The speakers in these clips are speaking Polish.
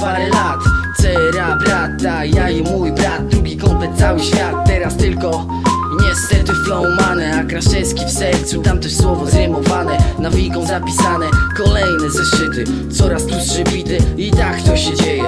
parę lat. Cera brata, ja i mój brat Drugi komplet cały świat, teraz tylko Niestety flowmane, a Kraszewski w sercu Tam też słowo zrymowane, nawiką zapisane. Kolejne zeszyty, coraz tu bity I tak to się dzieje.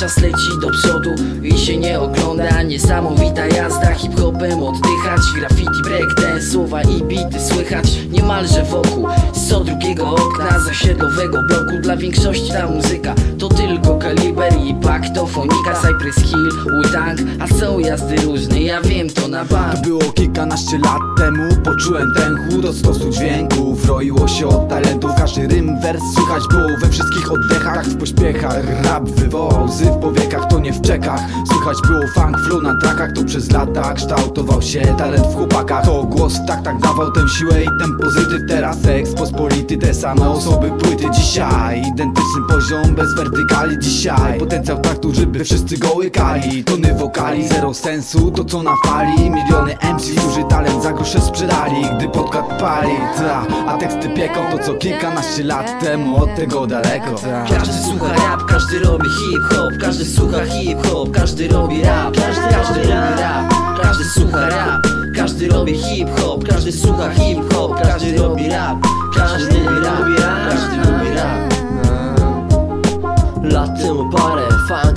Czas leci do przodu i się nie ogląda. Niesamowita jazda, hip-hopem oddychać Graffiti, breakdance, słowa i bity słychać. Niemalże wokół, z co drugiego okna Zasiedlowego bloku. Dla większości ta muzyka to tylko kaliber i paktofonika. Cypress Hill, Wu-Tang, a są jazdy różne Ja wiem to na bank To było kilkanaście lat temu Poczułem ten chłód od stosu dźwięków. Roiło się od talentów Każdy rym, wers słychać było we wszystkich oddechach W pośpiechach. Rap wywołał łzy w powiekach To nie w czekach. Słychać było funk flow na trakach To przez lata kształtował się talent w chłopakach. To głos w taktach dawał tę siłę i ten pozytyw. Teraz ekspospolity te same osoby płyty. Dzisiaj Identyczny poziom bez wertykali. Dzisiaj Potencjał taktu, żeby wszyscy go łykali. Tony wokali, zero sensu to co na fali. Miliony MC, duży talent za grosze sprzedali. Gdy podkład pali, ta, a teksty pieką To co kilkanaście lat temu. Od tego daleko. Każdy słucha rap, każdy robi hip-hop Każdy słucha hip-hop, każdy robi rap Każdy, każdy robi rap, każdy słucha rap Każdy robi hip-hop, każdy słucha hip-hop Każdy robi rap, każdy robi rap Każdy robi rap. Lat temu parę,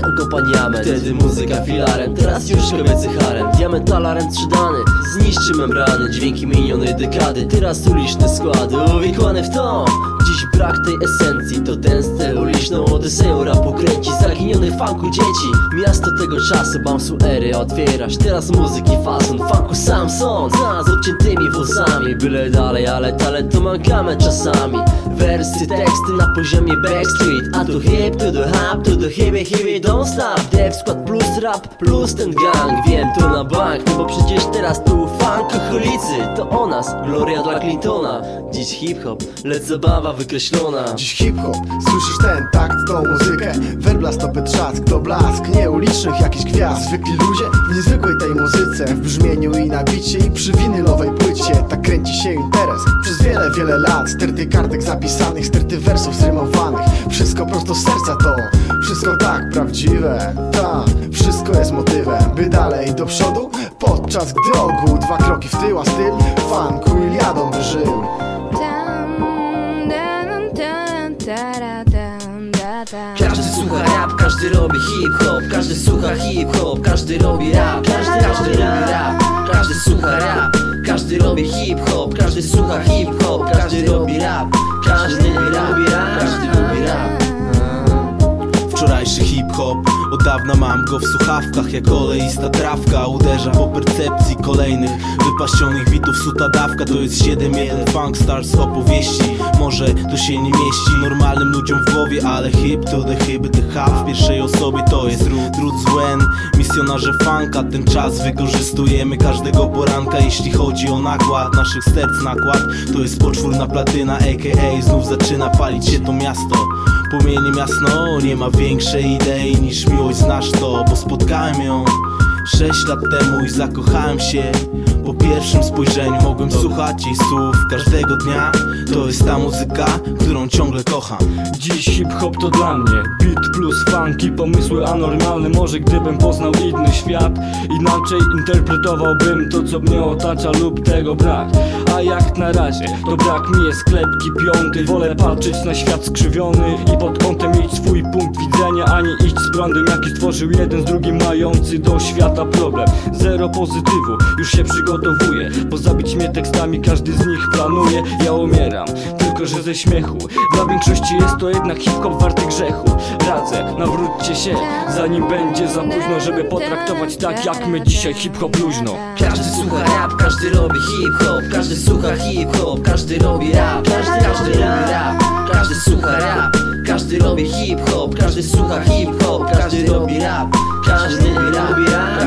akompaniament Wtedy muzyka filarem, teraz już kobiecy harem Diamentalarem sprzedany, zniszczy membrany. Dźwięki minionej dekady, teraz uliczne składy. Uwikłane w to, dziś brak tej esencji. To ten uliczną odyseją rapu kręci. Zaginionych funku dzieci, miasto tego czasu. Bounce'u ery otwierasz, teraz muzyki fason Funku sam sąd, z odciętymi włosami. Byle dalej, ale talent to mankament czasami. Wersy, teksty na poziomie backstreet. A tu hip, to the hop, to the hippie, hippie don't stop Dev skład plus rap, plus ten gang. Wiem to na bank, no bo przecież teraz tu funkoholicy To o nas, gloria dla Clintona. Dziś hip-hop, lecz zabawa wykreślona. Dziś hip-hop, słyszysz ten takt, tą muzykę? Werblas to trzask, to blask, nie ulicznych jakichś gwiazd. Zwykli ludzie w niezwykłej tej muzyce W brzmieniu i nabicie i przy winylowej płycie. Tak kręci się interes przez wiele, wiele lat. Sterty kartek zapisanych, sterty wersów zrymowanych Wszystko prosto z serca to, wszystko tak prawdziwe Ta, wszystko jest motywem, by dalej do przodu. Podczas gdy ogół dwa kroki w tył, a styl funku Iliadą by żył. Każdy słucha rap, każdy robi hip-hop Każdy słucha hip-hop, każdy robi rap Każdy, każdy robi rap, każdy słucha rap Każdy robi hip-hop, każdy słucha hip-hop Wczorajszy hip-hop, od dawna mam go w słuchawkach Jak oleista trawka. Uderza po percepcji kolejnych Wypasionych bitów. Suta dawka To jest 7-1 funk stars opowieści. Może to się nie mieści normalnym ludziom w głowie Ale hip to the hip, the hub w pierwszej osobie to jest z Wen, misjonarze funka. Ten czas wykorzystujemy każdego poranka. Jeśli chodzi o nakład naszych serc nakład To jest poczwórna platyna aka znów zaczyna palić się to miasto. Płomieniem jasno, nie ma większej idei niż miłość znasz to Bo spotkałem ją sześć lat temu i zakochałem się. Po pierwszym spojrzeniu mogłem słuchać jej słów każdego dnia. To jest ta muzyka, którą ciągle kocham. Dziś hip-hop to dla mnie Beat plus funky, pomysły anormalne. Może gdybym poznał inny świat Inaczej interpretowałbym to co mnie otacza lub tego brak. A jak na razie, to brak mi jest klepki piąty. Wolę patrzeć na świat skrzywiony I pod kątem mieć swój punkt widzenia A nie iść z prądem jaki stworzył jeden z drugim Mający do świata problem. Zero pozytywu, już się przygotowuję Bo zabić mnie tekstami każdy z nich planuje. Ja umieram, tylko że ze śmiechu. Dla większości jest to jednak hip-hop warty grzechu. Radzę, nawróćcie się, zanim będzie za późno Żeby potraktować tak jak my dzisiaj hip-hop luźno. Każdy słucha rap, każdy robi hip-hop. Każdy słucha hip-hop, każdy robi rap. Każdy, każdy robi rap, każdy słucha rap Każdy robi hip-hop, każdy słucha hip-hop Każdy robi rap, każdy robi rap